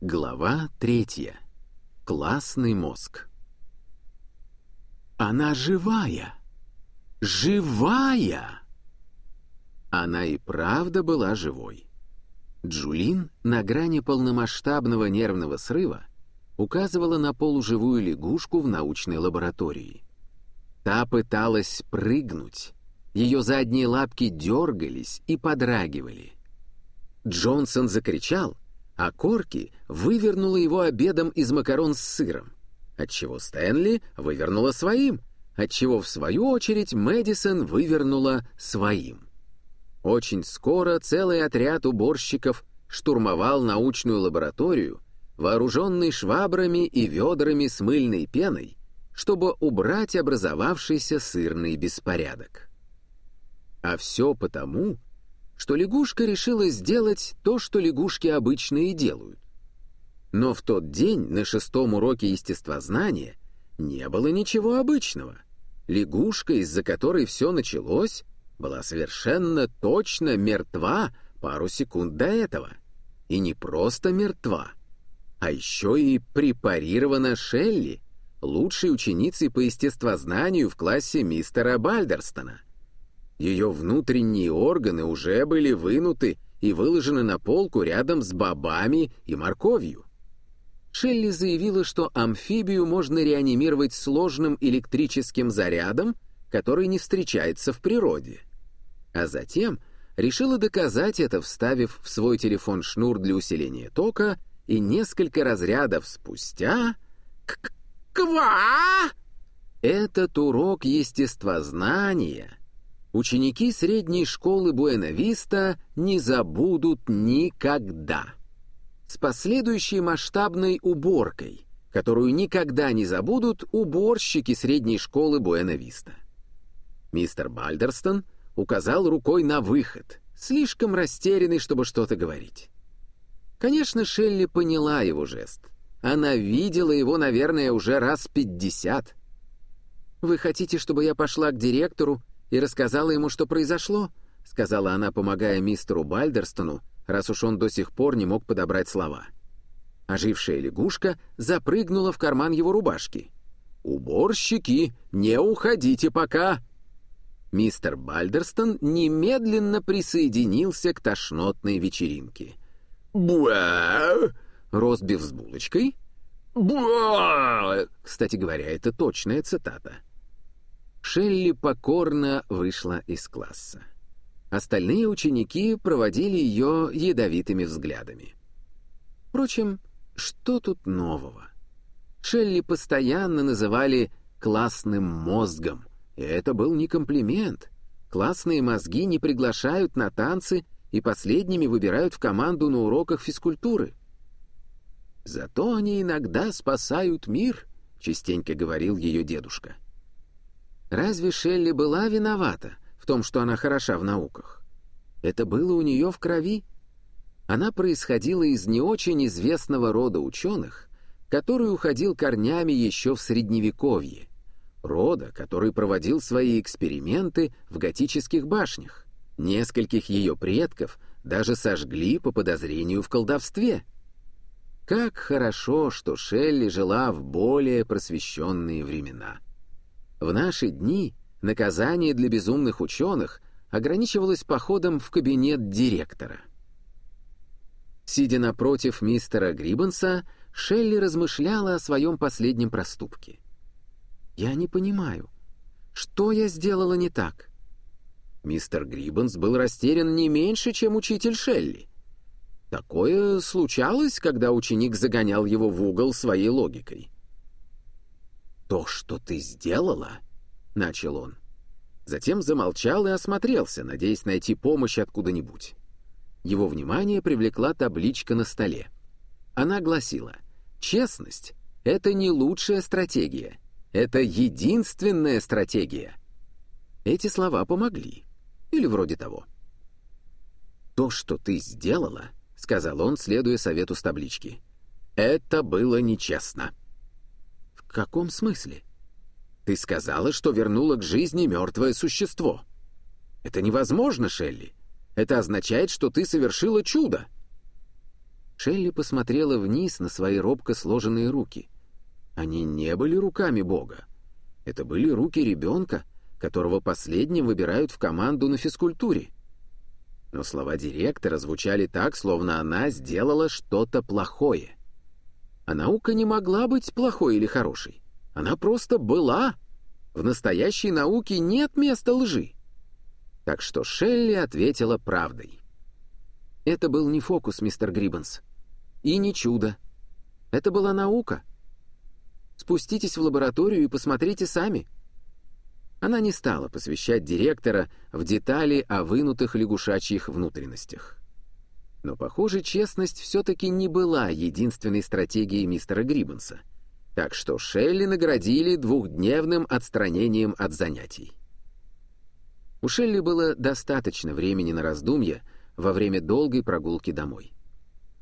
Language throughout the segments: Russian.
Глава третья. Классный мозг. Она живая! Живая! Она и правда была живой. Джулин на грани полномасштабного нервного срыва указывала на полуживую лягушку в научной лаборатории. Та пыталась прыгнуть, ее задние лапки дергались и подрагивали. Джонсон закричал, а Корки вывернула его обедом из макарон с сыром, отчего Стэнли вывернула своим, отчего, в свою очередь, Мэдисон вывернула своим. Очень скоро целый отряд уборщиков штурмовал научную лабораторию, вооруженный швабрами и ведрами с мыльной пеной, чтобы убрать образовавшийся сырный беспорядок. А все потому, что лягушка решила сделать то, что лягушки обычно и делают. Но в тот день на шестом уроке естествознания не было ничего обычного. Лягушка, из-за которой все началось, была совершенно точно мертва пару секунд до этого. И не просто мертва, а еще и препарирована Шелли, лучшей ученицей по естествознанию в классе мистера Бальдерстона. Ее внутренние органы уже были вынуты и выложены на полку рядом с бобами и морковью. Шелли заявила, что амфибию можно реанимировать сложным электрическим зарядом, который не встречается в природе. А затем решила доказать это, вставив в свой телефон шнур для усиления тока, и несколько разрядов спустя... Ква! Этот урок естествознания ученики средней школы Буэнависта не забудут никогда. С последующей масштабной уборкой, которую никогда не забудут уборщики средней школы Буэнависта. Мистер Бальдерстон указал рукой на выход, слишком растерянный, чтобы что-то говорить. Конечно, Шелли поняла его жест. Она видела его, наверное, уже раз пятьдесят. «Вы хотите, чтобы я пошла к директору и рассказала ему, что произошло?» — сказала она, помогая мистеру Бальдерстону, раз уж он до сих пор не мог подобрать слова. Ожившая лягушка запрыгнула в карман его рубашки. «Уборщики, не уходите пока!» Мистер Бальдерстон немедленно присоединился к тошнотной вечеринке. «Буа!» Ростбиф с булочкой. «Буа!» Кстати говоря, это точная цитата. Шелли покорно вышла из класса. Остальные ученики проводили ее ядовитыми взглядами. Впрочем, что тут нового? Шелли постоянно называли «классным мозгом», и это был не комплимент. Классные мозги не приглашают на танцы и последними выбирают в команду на уроках физкультуры. «Зато они иногда спасают мир», — частенько говорил ее дедушка. Разве Шелли была виновата в том, что она хороша в науках? Это было у нее в крови. Она происходила из не очень известного рода ученых, который уходил корнями еще в Средневековье, рода, который проводил свои эксперименты в готических башнях. Нескольких ее предков даже сожгли по подозрению в колдовстве. Как хорошо, что Шелли жила в более просвещенные времена. В наши дни наказание для безумных ученых ограничивалось походом в кабинет директора. Сидя напротив мистера Гриббенса, Шелли размышляла о своем последнем проступке. «Я не понимаю, что я сделала не так?» Мистер Гриббенс был растерян не меньше, чем учитель Шелли. Такое случалось, когда ученик загонял его в угол своей логикой. «То, что ты сделала», — начал он. Затем замолчал и осмотрелся, надеясь найти помощь откуда-нибудь. Его внимание привлекла табличка на столе. Она гласила «Честность — это не лучшая стратегия, это единственная стратегия». Эти слова помогли. Или вроде того. «То, что ты сделала», — сказал он, следуя совету с таблички, — «это было нечестно». «В каком смысле?» «Ты сказала, что вернула к жизни мертвое существо». «Это невозможно, Шелли. Это означает, что ты совершила чудо». Шелли посмотрела вниз на свои робко сложенные руки. Они не были руками Бога. Это были руки ребенка, которого последним выбирают в команду на физкультуре. Но слова директора звучали так, словно она сделала что-то плохое. А наука не могла быть плохой или хорошей. Она просто была. В настоящей науке нет места лжи. Так что Шелли ответила правдой. Это был не фокус, мистер Гриббенс. И не чудо. Это была наука. Спуститесь в лабораторию и посмотрите сами. Она не стала посвящать директора в детали о вынутых лягушачьих внутренностях. Но, похоже, честность все-таки не была единственной стратегией мистера Гриббенса. Так что Шелли наградили двухдневным отстранением от занятий. У Шелли было достаточно времени на раздумья во время долгой прогулки домой.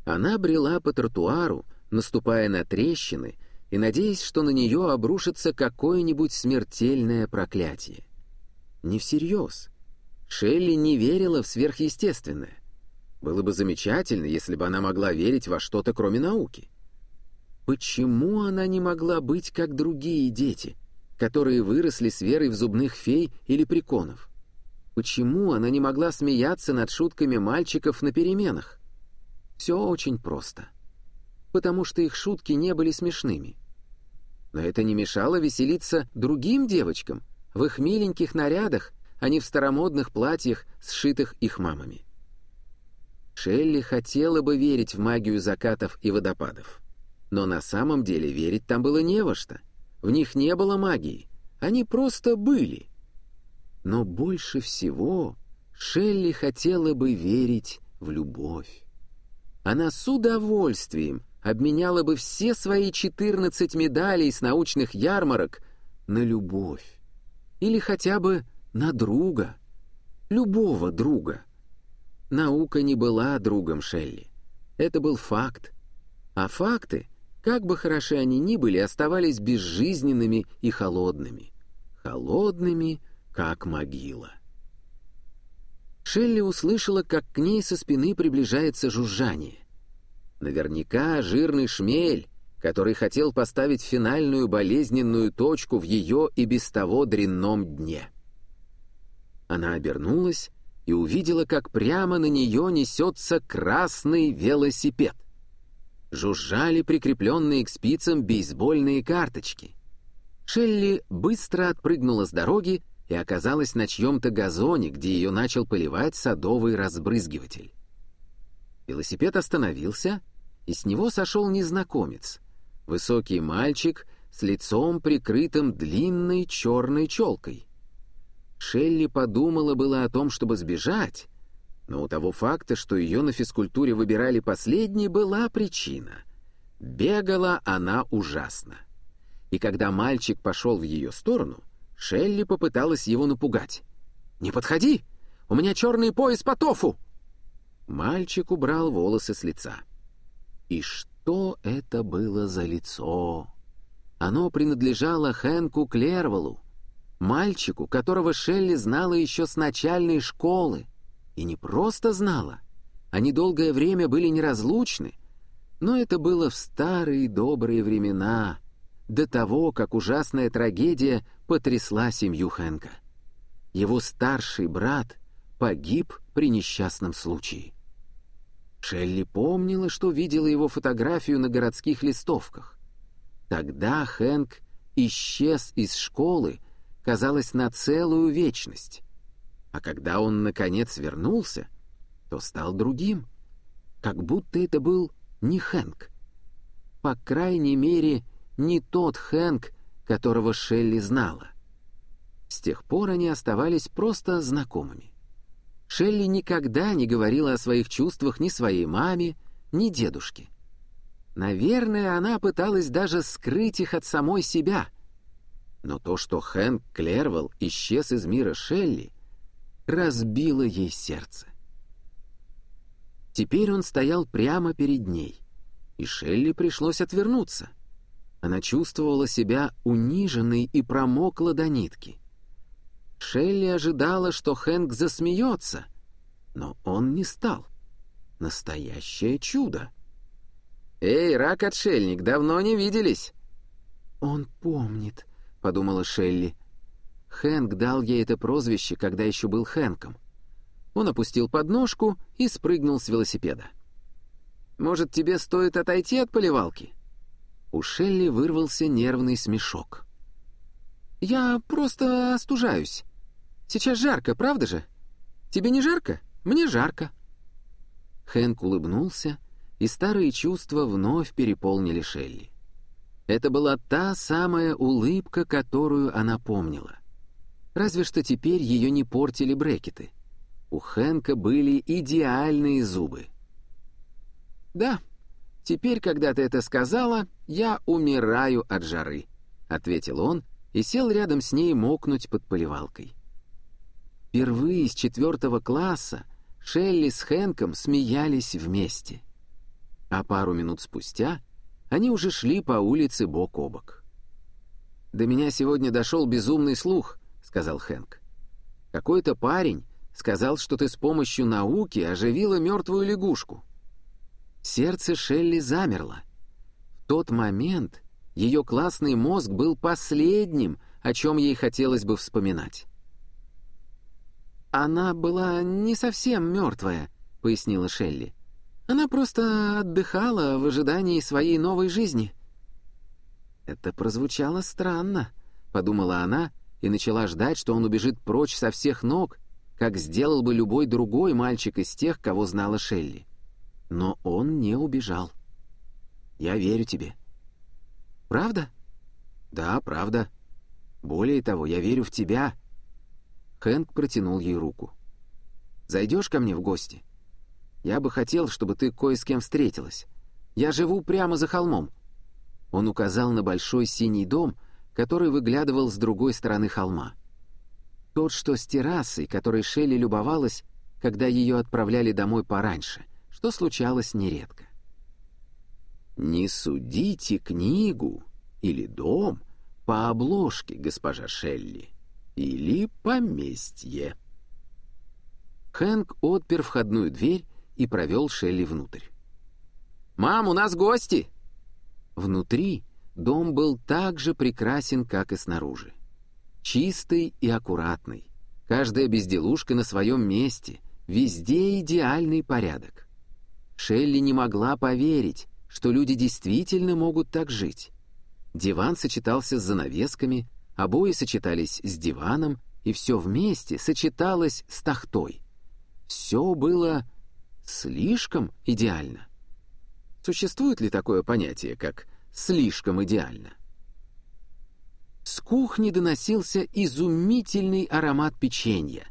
Она брела по тротуару, наступая на трещины и надеясь, что на нее обрушится какое-нибудь смертельное проклятие. Не всерьез. Шелли не верила в сверхъестественное. Было бы замечательно, если бы она могла верить во что-то, кроме науки. Почему она не могла быть как другие дети, которые выросли с верой в зубных фей или приконов? Почему она не могла смеяться над шутками мальчиков на переменах? Все очень просто. Потому что их шутки не были смешными. Но это не мешало веселиться другим девочкам в их миленьких нарядах, а не в старомодных платьях, сшитых их мамами. Шелли хотела бы верить в магию закатов и водопадов. Но на самом деле верить там было не во что. В них не было магии. Они просто были — но больше всего Шелли хотела бы верить в любовь. Она с удовольствием обменяла бы все свои 14 медалей с научных ярмарок на любовь. Или хотя бы на друга. Любого друга. Наука не была другом Шелли. Это был факт. А факты, как бы хороши они ни были, оставались безжизненными и холодными. Холодными, как могила. Шелли услышала, как к ней со спины приближается жужжание. Наверняка жирный шмель, который хотел поставить финальную болезненную точку в ее и без того дрянном дне. Она обернулась и увидела, как прямо на нее несется красный велосипед. Жужжали прикрепленные к спицам бейсбольные карточки. Шелли быстро отпрыгнула с дороги и оказалась на чьем-то газоне, где ее начал поливать садовый разбрызгиватель. Велосипед остановился, и с него сошел незнакомец, высокий мальчик с лицом, прикрытым длинной черной челкой. Шелли подумала было о том, чтобы сбежать, но у того факта, что ее на физкультуре выбирали последней, была причина. Бегала она ужасно. И когда мальчик пошел в ее сторону — Шелли попыталась его напугать. «Не подходи! У меня черный пояс по тофу!» Мальчик убрал волосы с лица. И что это было за лицо? Оно принадлежало Хэнку Клервеллу, мальчику, которого Шелли знала еще с начальной школы. И не просто знала. Они долгое время были неразлучны, но это было в старые добрые времена, до того, как ужасная трагедия потрясла семью Хэнка. Его старший брат погиб при несчастном случае. Шелли помнила, что видела его фотографию на городских листовках. Тогда Хэнк исчез из школы, казалось, на целую вечность. А когда он, наконец, вернулся, то стал другим, как будто это был не Хэнк. По крайней мере, не тот Хэнк, которого Шелли знала. С тех пор они оставались просто знакомыми. Шелли никогда не говорила о своих чувствах ни своей маме, ни дедушке. Наверное, она пыталась даже скрыть их от самой себя. Но то, что Хэнк Клервелл исчез из мира Шелли, разбило ей сердце. Теперь он стоял прямо перед ней, и Шелли пришлось отвернуться — она чувствовала себя униженной и промокла до нитки. Шелли ожидала, что Хэнк засмеется, но он не стал. Настоящее чудо. «Эй, рак-отшельник, давно не виделись!» «Он помнит», — подумала Шелли. Хэнк дал ей это прозвище, когда еще был Хэнком. Он опустил подножку и спрыгнул с велосипеда. «Может, тебе стоит отойти от поливалки?» У Шелли вырвался нервный смешок. «Я просто остужаюсь. Сейчас жарко, правда же? Тебе не жарко? Мне жарко». Хэнк улыбнулся, и старые чувства вновь переполнили Шелли. Это была та самая улыбка, которую она помнила. Разве что теперь ее не портили брекеты. У Хэнка были идеальные зубы. «Да, теперь, когда ты это сказала, я умираю от жары», — ответил он и сел рядом с ней мокнуть под поливалкой. Впервые с четвертого класса Шелли с Хэнком смеялись вместе. А пару минут спустя они уже шли по улице бок о бок. «До меня сегодня дошел безумный слух», — сказал Хэнк. «Какой-то парень сказал, что ты с помощью науки оживила мертвую лягушку». Сердце Шелли замерло. В тот момент ее классный мозг был последним, о чем ей хотелось бы вспоминать. «Она была не совсем мертвая», — пояснила Шелли. «Она просто отдыхала в ожидании своей новой жизни». «Это прозвучало странно», — подумала она и начала ждать, что он убежит прочь со всех ног, как сделал бы любой другой мальчик из тех, кого знала Шелли. Но он не убежал. «Я верю тебе». «Правда?» «Да, правда. Более того, я верю в тебя». Хэнк протянул ей руку. «Зайдешь ко мне в гости? Я бы хотел, чтобы ты кое с кем встретилась. Я живу прямо за холмом». Он указал на большой синий дом, который выглядывал с другой стороны холма. Тот, что с террасой, которой Шелли любовалась, когда ее отправляли домой пораньше, что случалось нередко. «Не судите книгу или дом по обложке, госпожа Шелли», или поместье. Хэнк отпер входную дверь и провел Шелли внутрь. «Мам, у нас гости!» Внутри дом был так же прекрасен, как и снаружи. Чистый и аккуратный. Каждая безделушка на своем месте. Везде идеальный порядок. Шелли не могла поверить, что люди действительно могут так жить. Диван сочетался с занавесками, Обои сочетались с диваном, и все вместе сочеталось с тахтой. Все было слишком идеально. Существует ли такое понятие, как «слишком идеально»? С кухни доносился изумительный аромат печенья,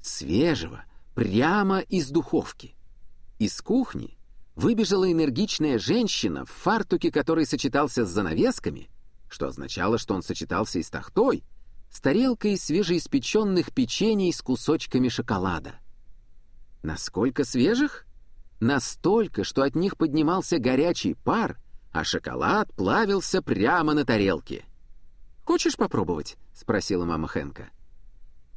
свежего, прямо из духовки. Из кухни выбежала энергичная женщина в фартуке, который сочетался с занавесками, что означало, что он сочетался и с тахтой, с тарелкой свежеиспеченных печений с кусочками шоколада. Насколько свежих? Настолько, что от них поднимался горячий пар, а шоколад плавился прямо на тарелке. «Хочешь попробовать?» — спросила мама Хэнка.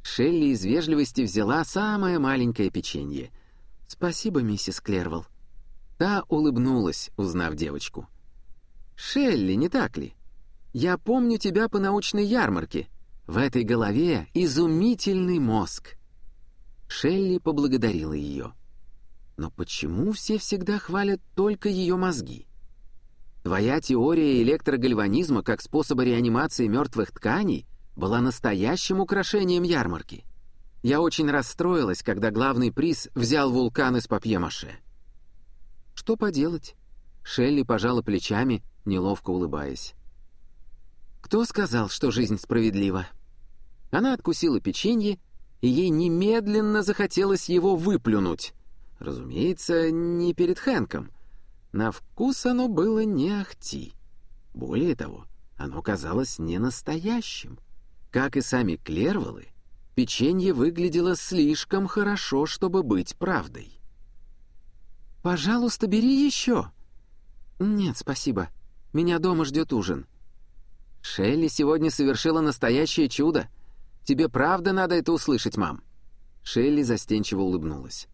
Шелли из вежливости взяла самое маленькое печенье. «Спасибо, миссис Клервелл». Та улыбнулась, узнав девочку. «Шелли, не так ли? Я помню тебя по научной ярмарке. В этой голове изумительный мозг». Шелли поблагодарила ее. Но почему все всегда хвалят только ее мозги? Твоя теория электрогальванизма как способа реанимации мертвых тканей была настоящим украшением ярмарки. Я очень расстроилась, когда главный приз взял вулкан из папье-маше. Что поделать? Шелли пожала плечами, неловко улыбаясь. Кто сказал, что жизнь справедлива? Она откусила печенье, и ей немедленно захотелось его выплюнуть. Разумеется, не перед Хэнком. На вкус оно было не ахти. Более того, оно казалось не настоящим. Как и сами Клервеллы, печенье выглядело слишком хорошо, чтобы быть правдой. «Пожалуйста, бери еще». «Нет, спасибо. Меня дома ждет ужин». «Шелли сегодня совершила настоящее чудо. Тебе правда надо это услышать, мам?» Шелли застенчиво улыбнулась.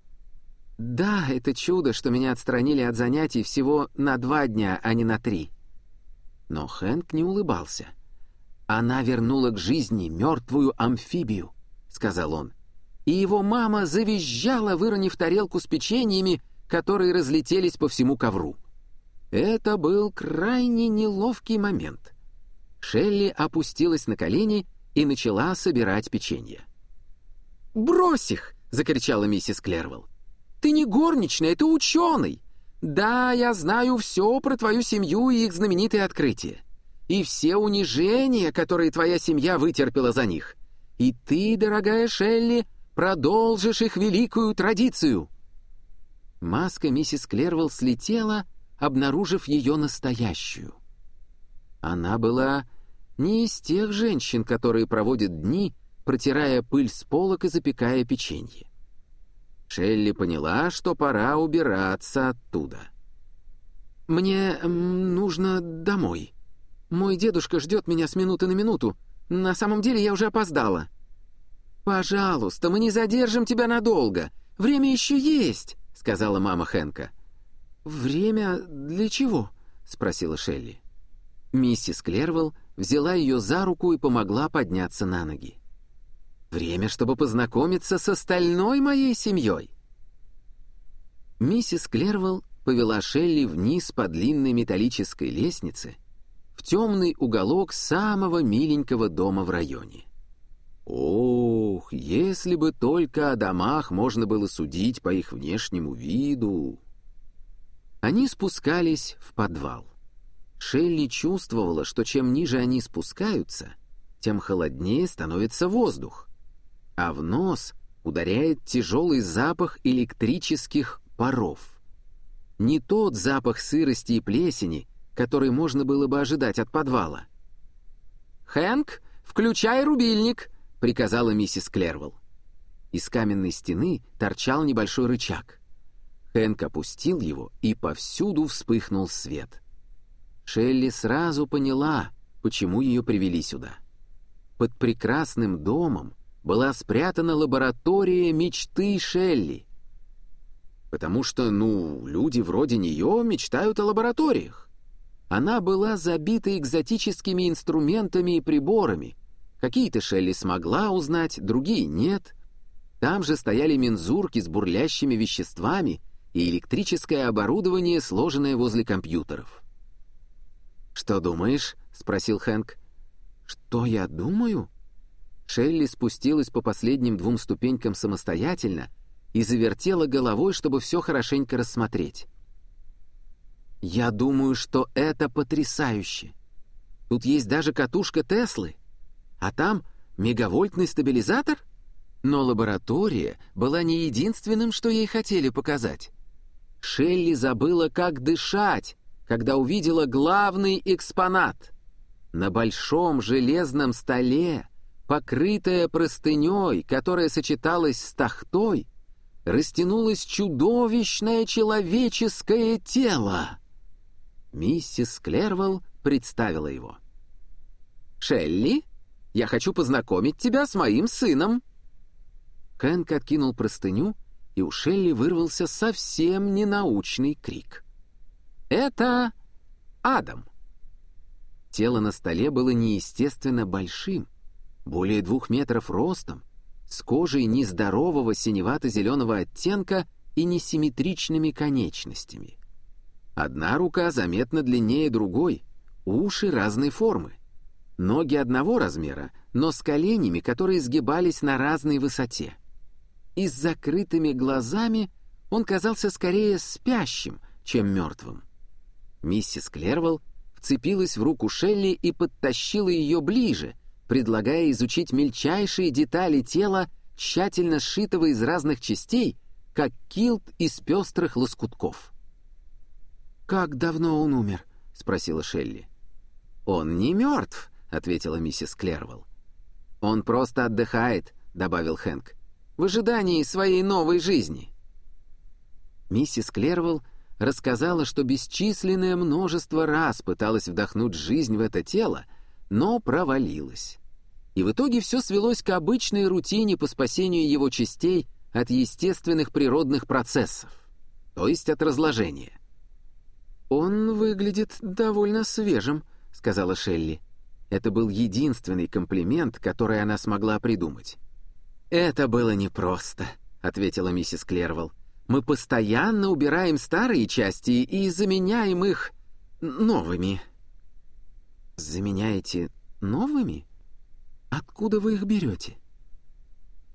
Да, это чудо, что меня отстранили от занятий всего на два дня, а не на три. Но Хэнк не улыбался. Она вернула к жизни мертвую амфибию, сказал он. И его мама завизжала, выронив тарелку с печеньями, которые разлетелись по всему ковру. Это был крайне неловкий момент. Шелли опустилась на колени и начала собирать печенье. «Брось их!» — закричала миссис Клервелл. «Ты не горничная, ты ученый! Да, я знаю все про твою семью и их знаменитые открытия. И все унижения, которые твоя семья вытерпела за них. И ты, дорогая Шелли, продолжишь их великую традицию!» Маска миссис Клервелл слетела, обнаружив ее настоящую. Она была не из тех женщин, которые проводят дни, протирая пыль с полок и запекая печенье. Шелли поняла, что пора убираться оттуда. «Мне нужно домой. Мой дедушка ждет меня с минуты на минуту. На самом деле я уже опоздала». «Пожалуйста, мы не задержим тебя надолго. Время еще есть», — сказала мама Хэнка. «Время для чего?» — спросила Шелли. Миссис Клервелл взяла ее за руку и помогла подняться на ноги. Время, чтобы познакомиться с остальной моей семьей. Миссис Клервелл повела Шелли вниз по длинной металлической лестнице в темный уголок самого миленького дома в районе. Ох, если бы только о домах можно было судить по их внешнему виду. Они спускались в подвал. Шелли чувствовала, что чем ниже они спускаются, тем холоднее становится воздух а в нос ударяет тяжелый запах электрических паров. Не тот запах сырости и плесени, который можно было бы ожидать от подвала. «Хэнк, включай рубильник!» — приказала миссис Клервелл. Из каменной стены торчал небольшой рычаг. Хэнк опустил его, и повсюду вспыхнул свет. Шелли сразу поняла, почему ее привели сюда. Под прекрасным домом была спрятана лаборатория мечты Шелли. Потому что, ну, люди вроде нее мечтают о лабораториях. Она была забита экзотическими инструментами и приборами. Какие-то Шелли смогла узнать, другие нет. Там же стояли мензурки с бурлящими веществами и электрическое оборудование, сложенное возле компьютеров. «Что думаешь?» — спросил Хэнк. «Что я думаю?» Шелли спустилась по последним двум ступенькам самостоятельно и завертела головой, чтобы все хорошенько рассмотреть. «Я думаю, что это потрясающе. Тут есть даже катушка Теслы, а там мегавольтный стабилизатор?» Но лаборатория была не единственным, что ей хотели показать. Шелли забыла, как дышать, когда увидела главный экспонат. На большом железном столе покрытая простыней, которая сочеталась с тахтой, растянулось чудовищное человеческое тело. Миссис Клервелл представила его. «Шелли, я хочу познакомить тебя с моим сыном». Хэнк откинул простыню, и у Шелли вырвался совсем ненаучный крик. «Это Адам». Тело на столе было неестественно большим, более двух метров ростом, с кожей нездорового синевато-зеленого оттенка и несимметричными конечностями. Одна рука заметно длиннее другой, уши разной формы. Ноги одного размера, но с коленями, которые сгибались на разной высоте. И с закрытыми глазами он казался скорее спящим, чем мертвым. Миссис Клервелл вцепилась в руку Шелли и подтащила ее ближе, предлагая изучить мельчайшие детали тела, тщательно сшитого из разных частей, как килт из пестрых лоскутков. «Как давно он умер?» — спросила Шелли. «Он не мертв», — ответила миссис Клервелл. «Он просто отдыхает», — добавил Хэнк, — «в ожидании своей новой жизни». Миссис Клервелл рассказала, что бесчисленное множество раз пыталась вдохнуть жизнь в это тело, но провалилась и в итоге все свелось к обычной рутине по спасению его частей от естественных природных процессов, то есть от разложения. «Он выглядит довольно свежим», — сказала Шелли. Это был единственный комплимент, который она смогла придумать. «Это было непросто», — ответила миссис Клервелл. «Мы постоянно убираем старые части и заменяем их новыми». «Заменяете новыми? Откуда вы их берете?»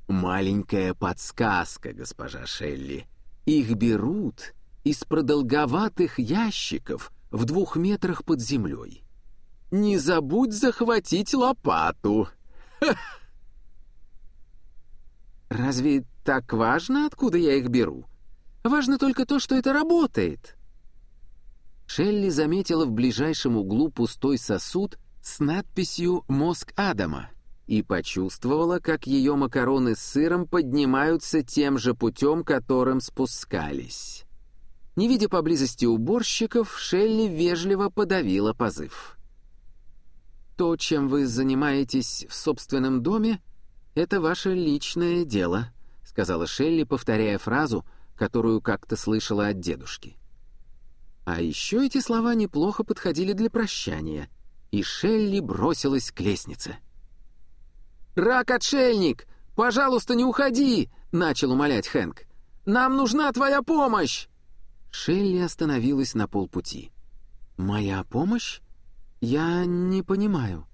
«Маленькая подсказка, госпожа Шелли. Их берут из продолговатых ящиков в двух метрах под землей. Не забудь захватить лопату!» «Разве так важно, откуда я их беру? Важно только то, что это работает». Шелли заметила в ближайшем углу пустой сосуд с надписью «Мозг Адама» и почувствовала, как ее макароны с сыром поднимаются тем же путем, которым спускались. Не видя поблизости уборщиков, Шелли вежливо подавила позыв. «То, чем вы занимаетесь в собственном доме, это ваше личное дело», — сказала Шелли, повторяя фразу, которую как-то слышала от дедушки. А еще эти слова неплохо подходили для прощания, и Шелли бросилась к лестнице. «Рак-отшельник! Пожалуйста, не уходи!» — начал умолять Хэнк. «Нам нужна твоя помощь!» Шелли остановилась на полпути. «Моя помощь? Я не понимаю».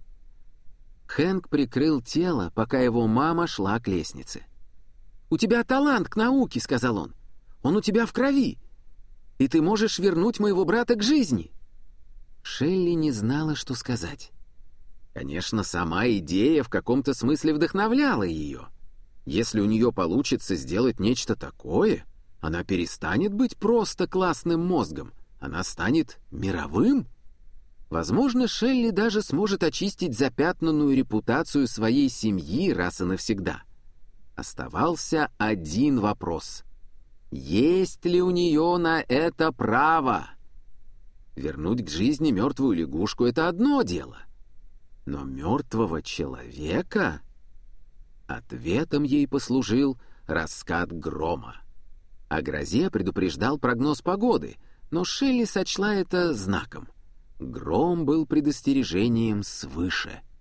Хэнк прикрыл тело, пока его мама шла к лестнице. «У тебя талант к науке», — сказал он. «Он у тебя в крови и ты можешь вернуть моего брата к жизни». Шелли не знала, что сказать. Конечно, сама идея в каком-то смысле вдохновляла ее. Если у нее получится сделать нечто такое, она перестанет быть просто классным мозгом, она станет мировым. Возможно, Шелли даже сможет очистить запятнанную репутацию своей семьи раз и навсегда. Оставался один вопрос — есть ли у нее на это право? Вернуть к жизни мертвую лягушку — это одно дело. Но мертвого человека... Ответом ей послужил раскат грома. О грозе предупреждал прогноз погоды, но Шелли сочла это знаком. Гром был предостережением свыше —